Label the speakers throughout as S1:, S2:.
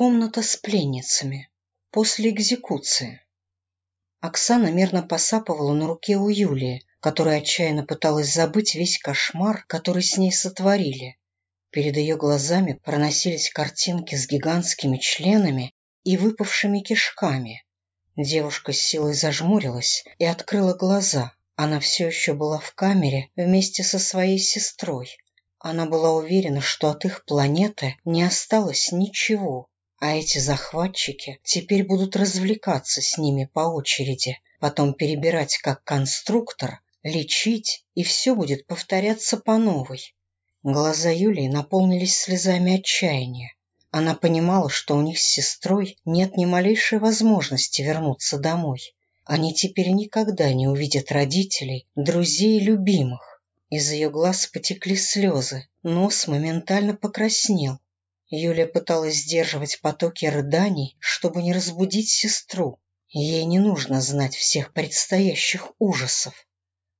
S1: Комната с пленницами. После экзекуции. Оксана мерно посапывала на руке у Юлии, которая отчаянно пыталась забыть весь кошмар, который с ней сотворили. Перед ее глазами проносились картинки с гигантскими членами и выпавшими кишками. Девушка с силой зажмурилась и открыла глаза. Она все еще была в камере вместе со своей сестрой. Она была уверена, что от их планеты не осталось ничего, а эти захватчики теперь будут развлекаться с ними по очереди, потом перебирать как конструктор, лечить, и все будет повторяться по новой. Глаза Юлии наполнились слезами отчаяния. Она понимала, что у них с сестрой нет ни малейшей возможности вернуться домой. Они теперь никогда не увидят родителей, друзей и любимых. Из ее глаз потекли слезы, нос моментально покраснел. Юлия пыталась сдерживать потоки рыданий, чтобы не разбудить сестру. Ей не нужно знать всех предстоящих ужасов.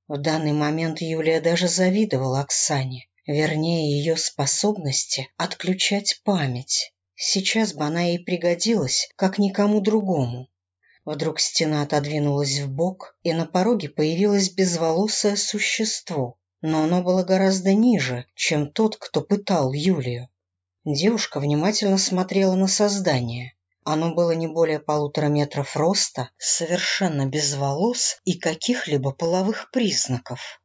S1: В данный момент Юлия даже завидовала Оксане, вернее ее способности отключать память. Сейчас бы она ей пригодилась, как никому другому. Вдруг стена отодвинулась в бок, и на пороге появилось безволосое существо, но оно было гораздо ниже, чем тот, кто пытал Юлию. Девушка внимательно смотрела на создание. Оно было не более полутора метров роста, совершенно без волос и каких-либо половых признаков.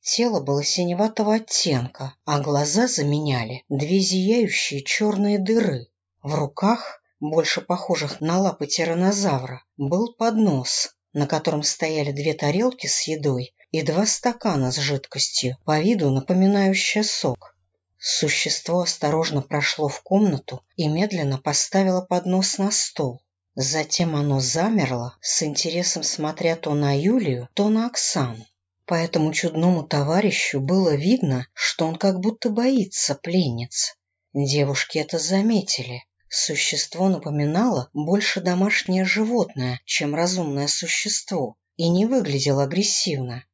S1: Тело было синеватого оттенка, а глаза заменяли две зияющие черные дыры. В руках, больше похожих на лапы тиранозавра, был поднос, на котором стояли две тарелки с едой и два стакана с жидкостью, по виду напоминающая сок. Существо осторожно прошло в комнату и медленно поставило поднос на стол. Затем оно замерло, с интересом смотря то на Юлию, то на Оксану. По этому чудному товарищу было видно, что он как будто боится пленниц. Девушки это заметили. Существо напоминало больше домашнее животное, чем разумное существо, и не выглядело агрессивно.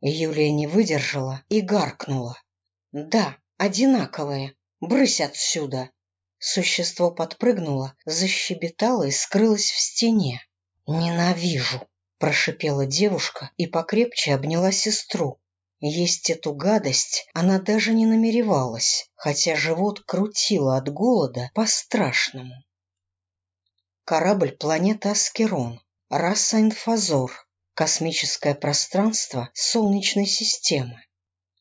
S1: Юлия не выдержала и гаркнула. «Да, одинаковые. Брысь отсюда!» Существо подпрыгнуло, защебетало и скрылось в стене. «Ненавижу!» – прошипела девушка и покрепче обняла сестру. Есть эту гадость она даже не намеревалась, хотя живот крутило от голода по-страшному. Корабль планеты Аскерон, раса Инфазор, космическое пространство Солнечной системы.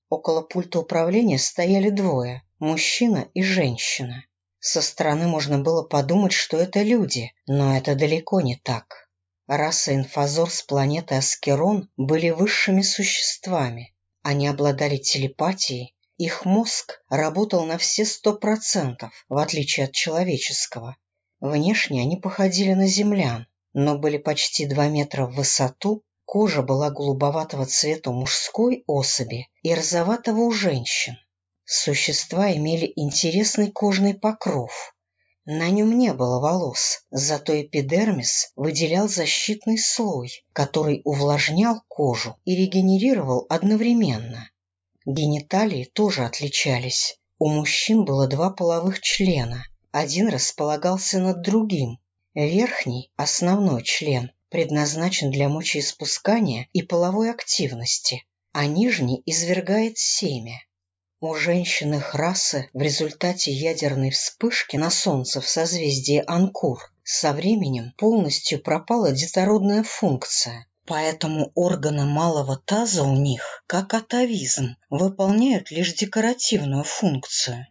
S1: Около пульта управления стояли двое – мужчина и женщина. Со стороны можно было подумать, что это люди, но это далеко не так. Раса инфазор с планеты Аскерон были высшими существами. Они обладали телепатией, их мозг работал на все сто процентов, в отличие от человеческого. Внешне они походили на землян, но были почти два метра в высоту Кожа была голубоватого цвета у мужской особи и розоватого у женщин. Существа имели интересный кожный покров. На нем не было волос, зато эпидермис выделял защитный слой, который увлажнял кожу и регенерировал одновременно. Гениталии тоже отличались. У мужчин было два половых члена. Один располагался над другим. Верхний, основной член, предназначен для мочеиспускания и половой активности, а нижний извергает семя. У женщин их в результате ядерной вспышки на Солнце в созвездии Анкур со временем полностью пропала детородная функция, поэтому органы малого таза у них, как атовизм, выполняют лишь декоративную функцию.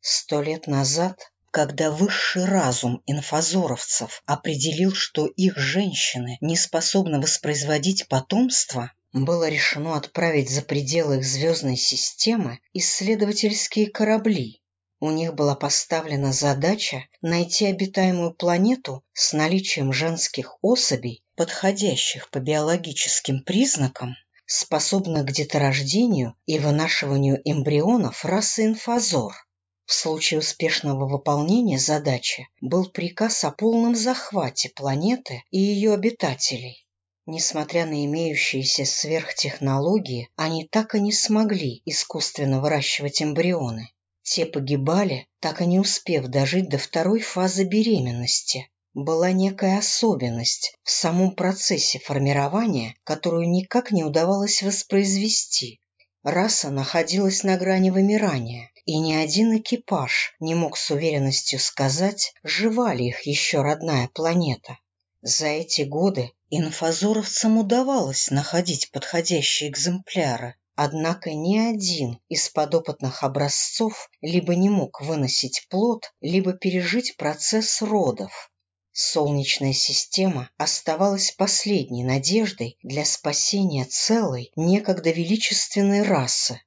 S1: Сто лет назад когда высший разум инфазоровцев определил, что их женщины не способны воспроизводить потомство, было решено отправить за пределы их звездной системы исследовательские корабли. У них была поставлена задача найти обитаемую планету с наличием женских особей, подходящих по биологическим признакам, способных к деторождению и вынашиванию эмбрионов расы инфазор – в случае успешного выполнения задачи был приказ о полном захвате планеты и ее обитателей. Несмотря на имеющиеся сверхтехнологии, они так и не смогли искусственно выращивать эмбрионы. Те погибали, так и не успев дожить до второй фазы беременности. Была некая особенность в самом процессе формирования, которую никак не удавалось воспроизвести. Раса находилась на грани вымирания, и ни один экипаж не мог с уверенностью сказать, жива ли их еще родная планета. За эти годы инфазоровцам удавалось находить подходящие экземпляры, Однако ни один из подопытных образцов либо не мог выносить плод, либо пережить процесс родов. Солнечная система оставалась последней надеждой для спасения целой, некогда величественной расы.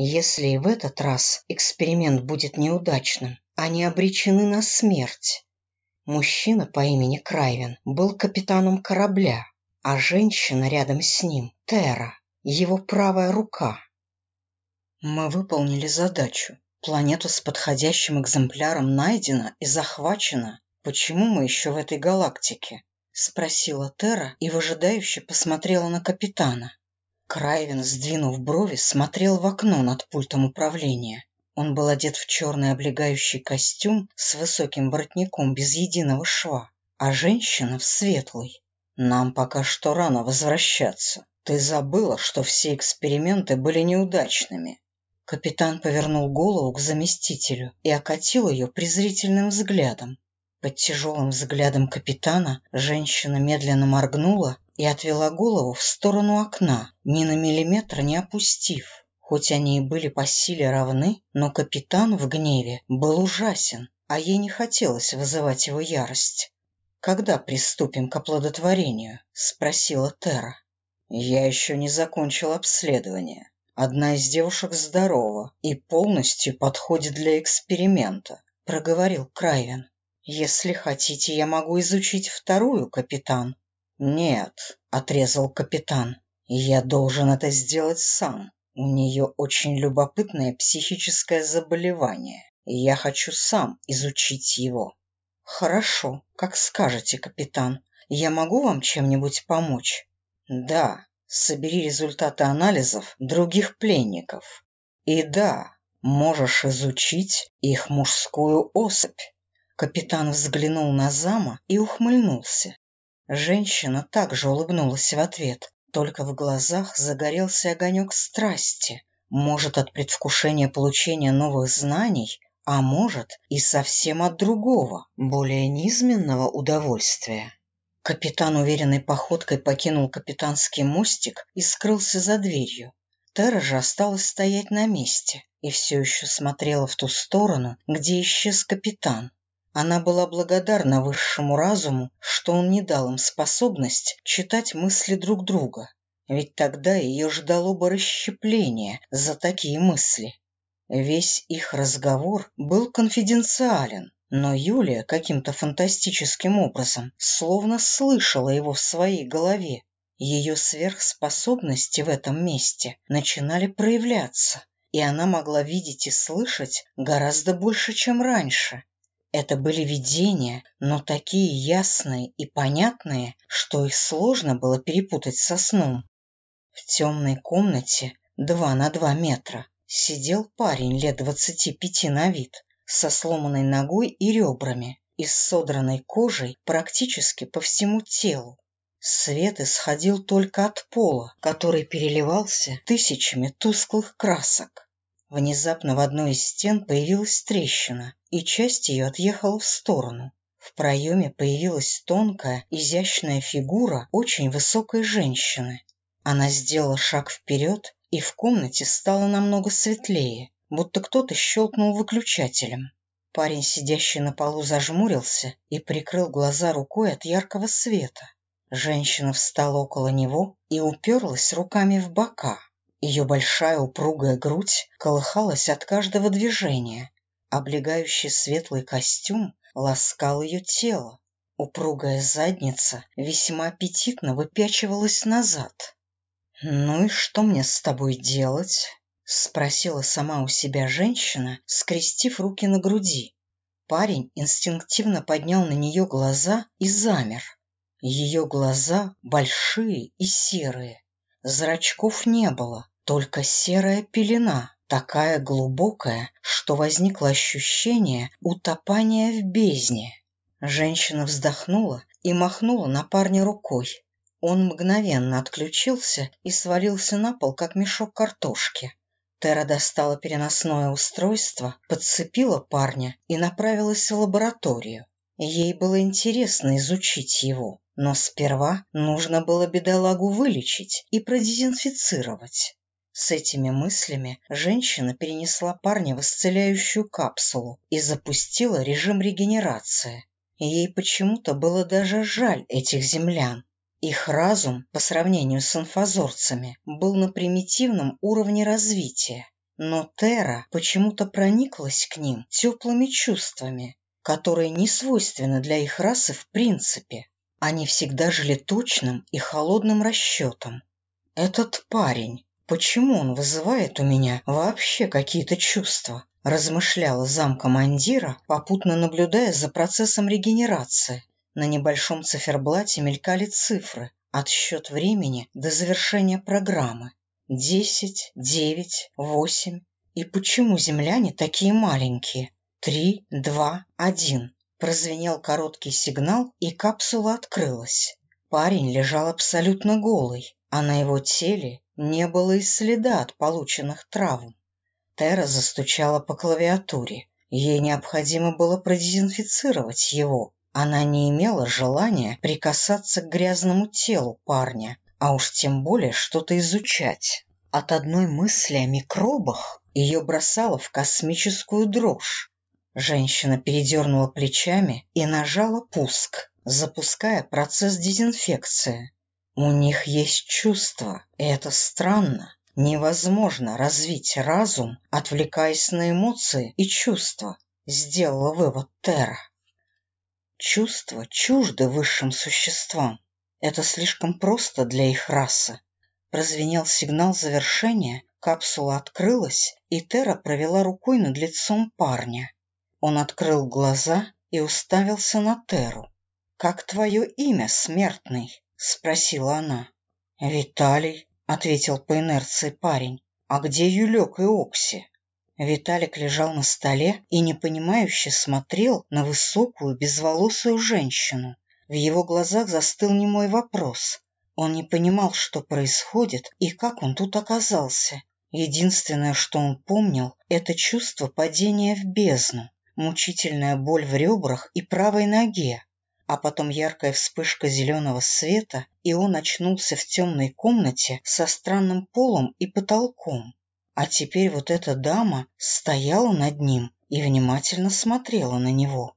S1: Если в этот раз эксперимент будет неудачным, они обречены на смерть. Мужчина по имени Крайвен был капитаном корабля, а женщина рядом с ним — Тера его правая рука. Мы выполнили задачу. Планета с подходящим экземпляром найдена и захвачена. Почему мы еще в этой галактике? Спросила Тера и выжидающе посмотрела на капитана. Крайвен, сдвинув брови, смотрел в окно над пультом управления. Он был одет в черный облегающий костюм с высоким воротником без единого шва, а женщина в светлый. Нам пока что рано возвращаться. Ты забыла, что все эксперименты были неудачными. Капитан повернул голову к заместителю и окатил ее презрительным взглядом. Под тяжелым взглядом капитана женщина медленно моргнула и отвела голову в сторону окна, ни на миллиметр не опустив. Хоть они и были по силе равны, но капитан в гневе был ужасен, а ей не хотелось вызывать его ярость. «Когда приступим к оплодотворению?» — спросила Тера. Я еще не закончил обследование. Одна из девушек здорова и полностью подходит для эксперимента, проговорил Крайвен. Если хотите, я могу изучить вторую, капитан. Нет, отрезал капитан. Я должен это сделать сам. У нее очень любопытное психическое заболевание, и я хочу сам изучить его. Хорошо, как скажете, капитан. Я могу вам чем-нибудь помочь? Да, собери результаты анализов других пленников. И да, можешь изучить их мужскую особь. Капитан взглянул на зама и ухмыльнулся. Женщина также улыбнулась в ответ, только в глазах загорелся огонек страсти. Может, от предвкушения получения новых знаний, а может, и совсем от другого, более низменного удовольствия. Капитан уверенной походкой покинул капитанский мостик и скрылся за дверью. Тера же осталась стоять на месте и все еще смотрела в ту сторону, где исчез капитан. Она была благодарна высшему разуму, что он не дал им способность читать мысли друг друга, ведь тогда ее ждало бы расщепление за такие мысли. Весь их разговор был конфиденциален, но Юлия каким-то фантастическим образом словно слышала его в своей голове. Ее сверхспособности в этом месте начинали проявляться, и она могла видеть и слышать гораздо больше, чем раньше. Это были видения, но такие ясные и понятные, что их сложно было перепутать со сном. В темной комнате, два на два метра, сидел парень лет двадцати пяти на вид, со сломанной ногой и ребрами и с содранной кожей практически по всему телу. Свет исходил только от пола, который переливался тысячами тусклых красок. Внезапно в одной из стен появилась трещина, и часть ее отъехала в сторону. В проеме появилась тонкая, изящная фигура очень высокой женщины. Она сделала шаг вперед, и в комнате стало намного светлее будто кто-то щелкнул выключателем. Парень, сидящий на полу, зажмурился и прикрыл глаза рукой от яркого света. Женщина встала около него и уперлась руками в бока. Ее большая упругая грудь колыхалась от каждого движения. Облегающий светлый костюм ласкал ее тело. Упругая задница весьма аппетитно выпячивалась назад. «Ну и что мне с тобой делать?» — спросила сама у себя женщина, скрестив руки на груди. Парень инстинктивно поднял на нее глаза и замер. Ее глаза большие и серые. Зрачков не было, только серая пелена, такая глубокая, что возникло ощущение утопания в бездне. Женщина вздохнула и махнула на парня рукой. Он мгновенно отключился и свалился на пол, как мешок картошки. Тера достала переносное устройство, подцепила парня и направилась в лабораторию. Ей было интересно изучить его, но сперва нужно было бедолагу вылечить и продезинфицировать. С этими мыслями женщина перенесла парня в исцеляющую капсулу и запустила режим регенерации. Ей почему-то было даже жаль этих землян. Их разум, по сравнению с инфазорцами, был на примитивном уровне развития, но Тера почему-то прониклась к ним теплыми чувствами, которые не свойственны для их расы в принципе. Они всегда жили точным и холодным расчетом. Этот парень, почему он вызывает у меня вообще какие-то чувства? Размышляла замкомандира, попутно наблюдая за процессом регенерации. На небольшом циферблате мелькали цифры, отсчет времени до завершения программы. Десять, девять, восемь. И почему земляне такие маленькие? Три, два, один. Прозвенел короткий сигнал, и капсула открылась. Парень лежал абсолютно голый, а на его теле не было и следа от полученных травм. Тера застучала по клавиатуре. Ей необходимо было продезинфицировать его, она не имела желания прикасаться к грязному телу парня, а уж тем более что-то изучать. От одной мысли о микробах ее бросало в космическую дрожь. Женщина передернула плечами и нажала пуск, запуская процесс дезинфекции. У них есть чувства, и это странно. Невозможно развить разум, отвлекаясь на эмоции и чувства, сделала вывод Тера. Чувства чужды высшим существам. Это слишком просто для их расы. Прозвенел сигнал завершения, капсула открылась, и Тера провела рукой над лицом парня. Он открыл глаза и уставился на Теру. «Как твое имя, смертный?» — спросила она. «Виталий», — ответил по инерции парень. «А где Юлек и Окси?» Виталик лежал на столе и непонимающе смотрел на высокую безволосую женщину. В его глазах застыл немой вопрос. Он не понимал, что происходит и как он тут оказался. Единственное, что он помнил, это чувство падения в бездну, мучительная боль в ребрах и правой ноге, а потом яркая вспышка зеленого света, и он очнулся в темной комнате со странным полом и потолком. А теперь вот эта дама стояла над ним и внимательно смотрела на него.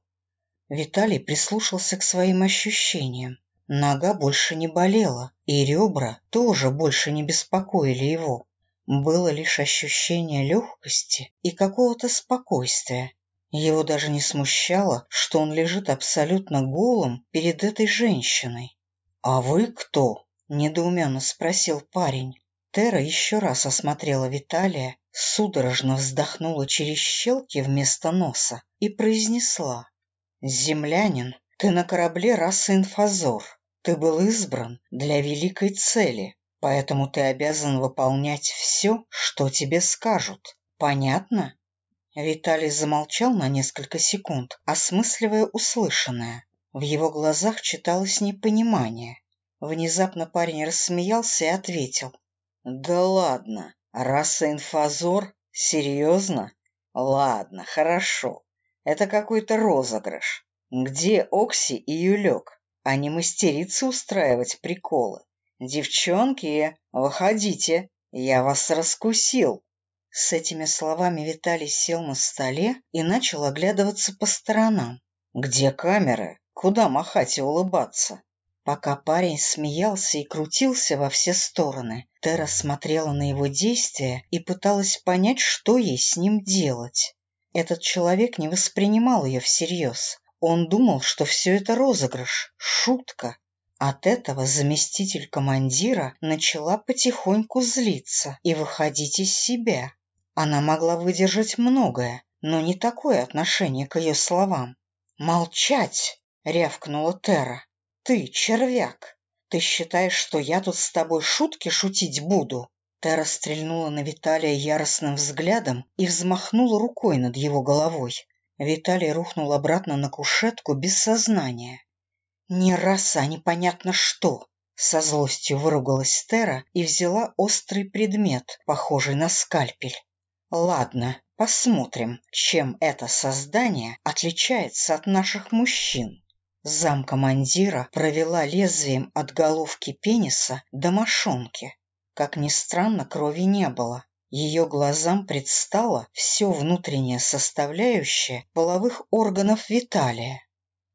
S1: Виталий прислушался к своим ощущениям. Нога больше не болела, и ребра тоже больше не беспокоили его. Было лишь ощущение легкости и какого-то спокойствия. Его даже не смущало, что он лежит абсолютно голым перед этой женщиной. «А вы кто?» — недоуменно спросил парень. Тера еще раз осмотрела Виталия, судорожно вздохнула через щелки вместо носа и произнесла. «Землянин, ты на корабле расы инфазор. Ты был избран для великой цели, поэтому ты обязан выполнять все, что тебе скажут. Понятно?» Виталий замолчал на несколько секунд, осмысливая услышанное. В его глазах читалось непонимание. Внезапно парень рассмеялся и ответил. Да ладно, раса инфазор? Серьезно? Ладно, хорошо. Это какой-то розыгрыш. Где Окси и Юлек? Они мастерицы устраивать приколы. Девчонки, выходите, я вас раскусил. С этими словами Виталий сел на столе и начал оглядываться по сторонам. Где камеры? Куда махать и улыбаться? Пока парень смеялся и крутился во все стороны, Тера смотрела на его действия и пыталась понять, что ей с ним делать. Этот человек не воспринимал ее всерьез. Он думал, что все это розыгрыш, шутка. От этого заместитель командира начала потихоньку злиться и выходить из себя. Она могла выдержать многое, но не такое отношение к ее словам. «Молчать!» — рявкнула Тера. «Ты, червяк, ты считаешь, что я тут с тобой шутки шутить буду? Тера стрельнула на Виталия яростным взглядом и взмахнула рукой над его головой. Виталий рухнул обратно на кушетку без сознания. «Не раз, а непонятно что!» Со злостью выругалась Тера и взяла острый предмет, похожий на скальпель. «Ладно, посмотрим, чем это создание отличается от наших мужчин». Зам командира провела лезвием от головки пениса до мошонки. Как ни странно, крови не было. Ее глазам предстало все внутреннее составляющее половых органов Виталия.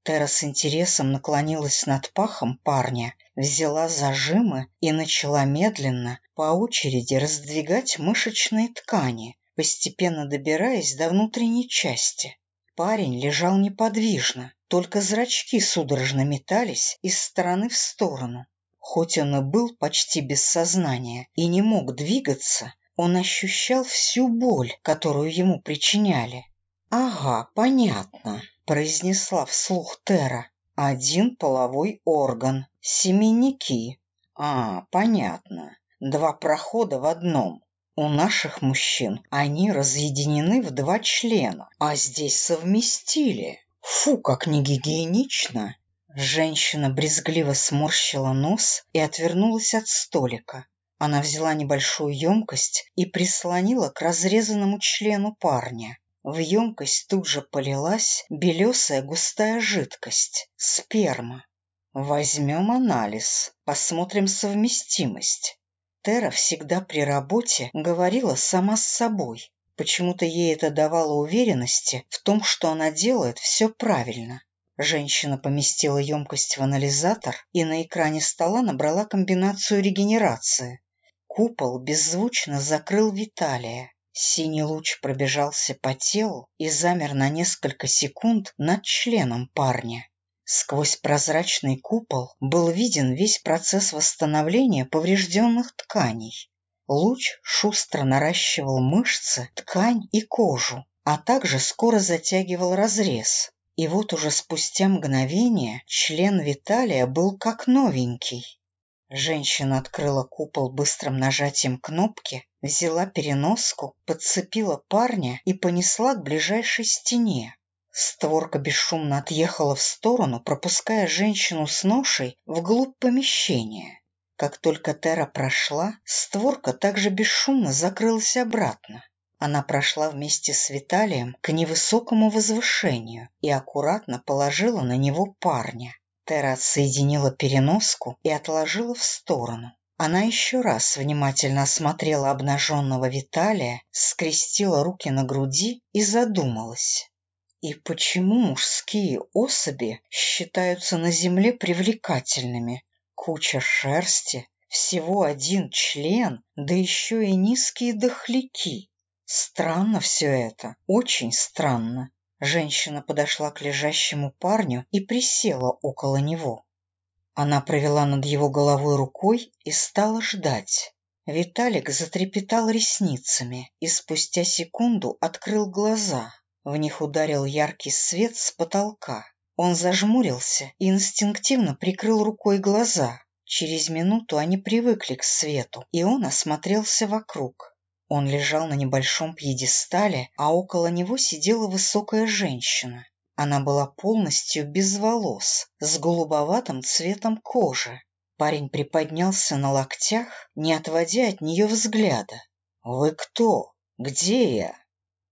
S1: Тера с интересом наклонилась над пахом парня, взяла зажимы и начала медленно, по очереди, раздвигать мышечные ткани, постепенно добираясь до внутренней части. Парень лежал неподвижно, только зрачки судорожно метались из стороны в сторону. Хоть он и был почти без сознания и не мог двигаться, он ощущал всю боль, которую ему причиняли. «Ага, понятно», — произнесла вслух Тера. «Один половой орган, семенники. А, понятно. Два прохода в одном. У наших мужчин они разъединены в два члена, а здесь совместили. Фу, как негигиенично. Женщина брезгливо сморщила нос и отвернулась от столика. Она взяла небольшую емкость и прислонила к разрезанному члену парня. В емкость тут же полилась белесая густая жидкость, сперма. Возьмем анализ, посмотрим совместимость. Тера всегда при работе говорила сама с собой. Почему-то ей это давало уверенности в том, что она делает все правильно. Женщина поместила емкость в анализатор и на экране стола набрала комбинацию регенерации. Купол беззвучно закрыл Виталия. Синий луч пробежался по телу и замер на несколько секунд над членом парня. Сквозь прозрачный купол был виден весь процесс восстановления поврежденных тканей. Луч шустро наращивал мышцы, ткань и кожу, а также скоро затягивал разрез. И вот уже спустя мгновение член Виталия был как новенький. Женщина открыла купол быстрым нажатием кнопки, взяла переноску, подцепила парня и понесла к ближайшей стене. Створка бесшумно отъехала в сторону, пропуская женщину с ношей вглубь помещения. Как только Тера прошла, створка также бесшумно закрылась обратно. Она прошла вместе с Виталием к невысокому возвышению и аккуратно положила на него парня. Тера отсоединила переноску и отложила в сторону. Она еще раз внимательно осмотрела обнаженного Виталия, скрестила руки на груди и задумалась. И почему мужские особи считаются на Земле привлекательными? Куча шерсти, всего один член, да еще и низкие дохляки. Странно все это, очень странно. Женщина подошла к лежащему парню и присела около него. Она провела над его головой рукой и стала ждать. Виталик затрепетал ресницами и спустя секунду открыл глаза. В них ударил яркий свет с потолка. Он зажмурился и инстинктивно прикрыл рукой глаза. Через минуту они привыкли к свету, и он осмотрелся вокруг. Он лежал на небольшом пьедестале, а около него сидела высокая женщина. Она была полностью без волос, с голубоватым цветом кожи. Парень приподнялся на локтях, не отводя от нее взгляда. «Вы кто? Где я?»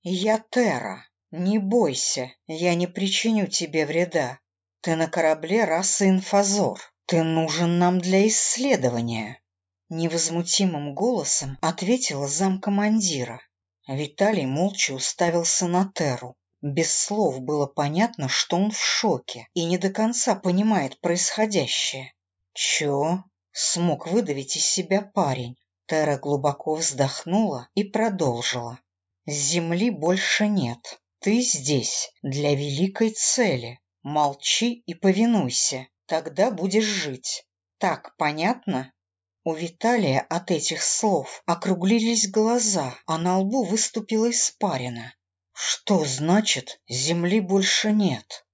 S1: «Я Тера», «Не бойся, я не причиню тебе вреда. Ты на корабле расы инфазор. Ты нужен нам для исследования». Невозмутимым голосом ответила замкомандира. Виталий молча уставился на Теру. Без слов было понятно, что он в шоке и не до конца понимает происходящее. «Чё?» — смог выдавить из себя парень. Тера глубоко вздохнула и продолжила. «Земли больше нет. Ты здесь для великой цели. Молчи и повинуйся, тогда будешь жить. Так понятно?» У Виталия от этих слов округлились глаза, а на лбу выступила испарина. «Что значит, земли больше нет?»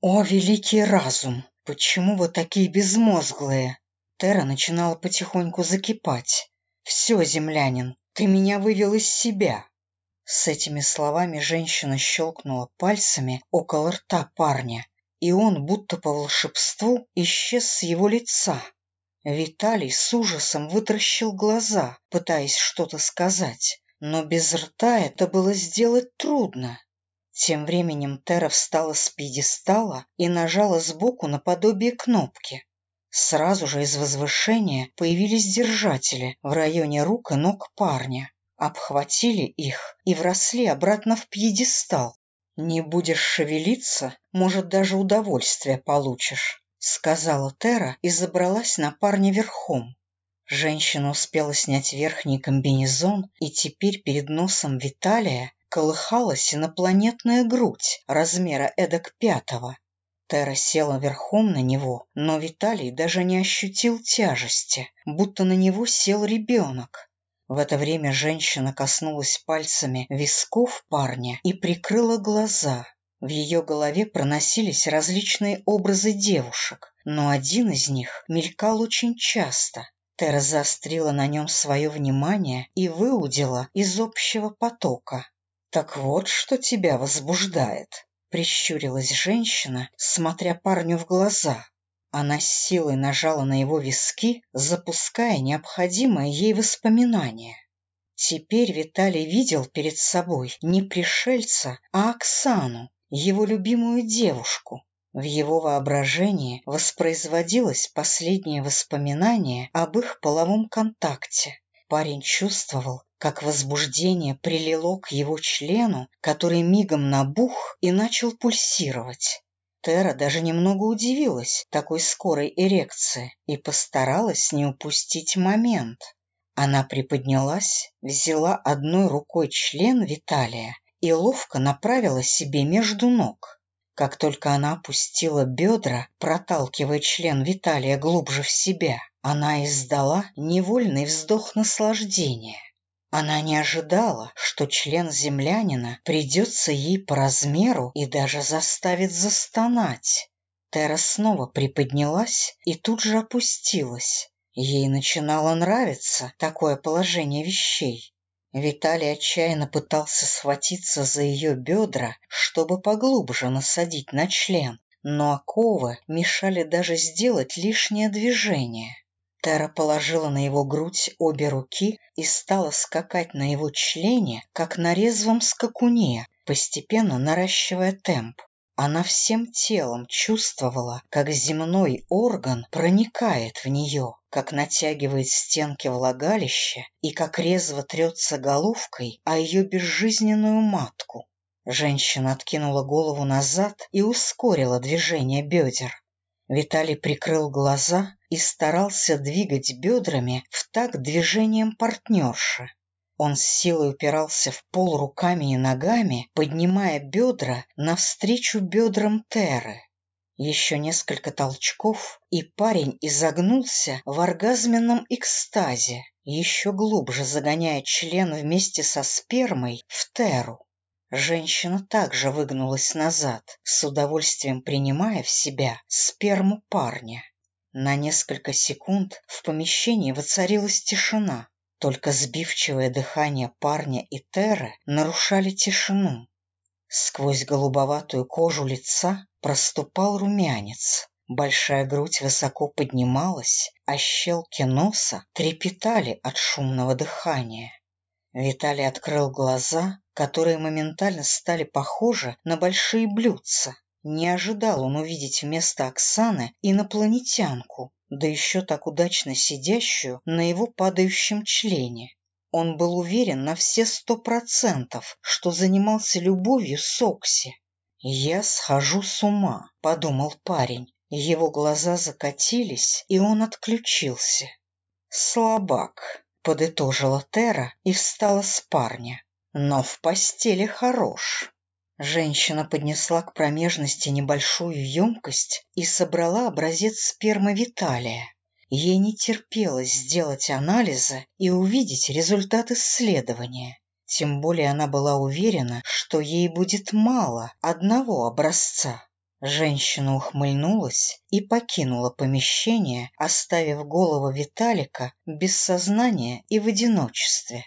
S1: «О, великий разум! Почему вы такие безмозглые?» Тера начинала потихоньку закипать. Все, землянин, ты меня вывел из себя. С этими словами женщина щелкнула пальцами около рта парня, и он, будто по волшебству, исчез с его лица. Виталий с ужасом вытращил глаза, пытаясь что-то сказать, но без рта это было сделать трудно. Тем временем Тера встала с пьедестала и нажала сбоку наподобие кнопки. Сразу же из возвышения появились держатели в районе рук и ног парня, обхватили их и вросли обратно в пьедестал. «Не будешь шевелиться, может, даже удовольствие получишь», — сказала Тера и забралась на парня верхом. Женщина успела снять верхний комбинезон, и теперь перед носом Виталия колыхалась инопланетная грудь размера эдак пятого. Тера села верхом на него, но Виталий даже не ощутил тяжести, будто на него сел ребенок. В это время женщина коснулась пальцами висков парня и прикрыла глаза. В ее голове проносились различные образы девушек, но один из них мелькал очень часто. Тера заострила на нем свое внимание и выудила из общего потока. «Так вот, что тебя возбуждает», — прищурилась женщина, смотря парню в глаза. Она силой нажала на его виски, запуская необходимое ей воспоминание. Теперь Виталий видел перед собой не пришельца, а Оксану, его любимую девушку. В его воображении воспроизводилось последнее воспоминание об их половом контакте. Парень чувствовал, как возбуждение прилило к его члену, который мигом набух и начал пульсировать. Тера даже немного удивилась такой скорой эрекции и постаралась не упустить момент. Она приподнялась, взяла одной рукой член Виталия и ловко направила себе между ног. Как только она опустила бедра, проталкивая член Виталия глубже в себя, она издала невольный вздох наслаждения. Она не ожидала, что член землянина придется ей по размеру и даже заставит застонать. Тера снова приподнялась и тут же опустилась. Ей начинало нравиться такое положение вещей. Виталий отчаянно пытался схватиться за ее бедра, чтобы поглубже насадить на член, но оковы мешали даже сделать лишнее движение. Тера положила на его грудь обе руки и стала скакать на его члене, как на резвом скакуне, постепенно наращивая темп. Она всем телом чувствовала, как земной орган проникает в нее, как натягивает стенки влагалища и как резво трется головкой о ее безжизненную матку. Женщина откинула голову назад и ускорила движение бедер. Виталий прикрыл глаза и старался двигать бедрами в такт движением партнерши. Он с силой упирался в пол руками и ногами, поднимая бедра навстречу бедрам Теры. Еще несколько толчков, и парень изогнулся в оргазменном экстазе, еще глубже загоняя член вместе со спермой в Теру. Женщина также выгнулась назад, с удовольствием принимая в себя сперму парня. На несколько секунд в помещении воцарилась тишина. Только сбивчивое дыхание парня и Теры нарушали тишину. Сквозь голубоватую кожу лица проступал румянец. Большая грудь высоко поднималась, а щелки носа трепетали от шумного дыхания. Виталий открыл глаза, которые моментально стали похожи на большие блюдца. Не ожидал он увидеть вместо Оксаны инопланетянку, да еще так удачно сидящую на его падающем члене. Он был уверен на все сто процентов, что занимался любовью с Окси. «Я схожу с ума», — подумал парень. Его глаза закатились, и он отключился. «Слабак», подытожила Тера и встала с парня. Но в постели хорош. Женщина поднесла к промежности небольшую емкость и собрала образец спермы Виталия. Ей не терпелось сделать анализы и увидеть результат исследования. Тем более она была уверена, что ей будет мало одного образца. Женщина ухмыльнулась и покинула помещение, оставив голову Виталика без сознания и в одиночестве.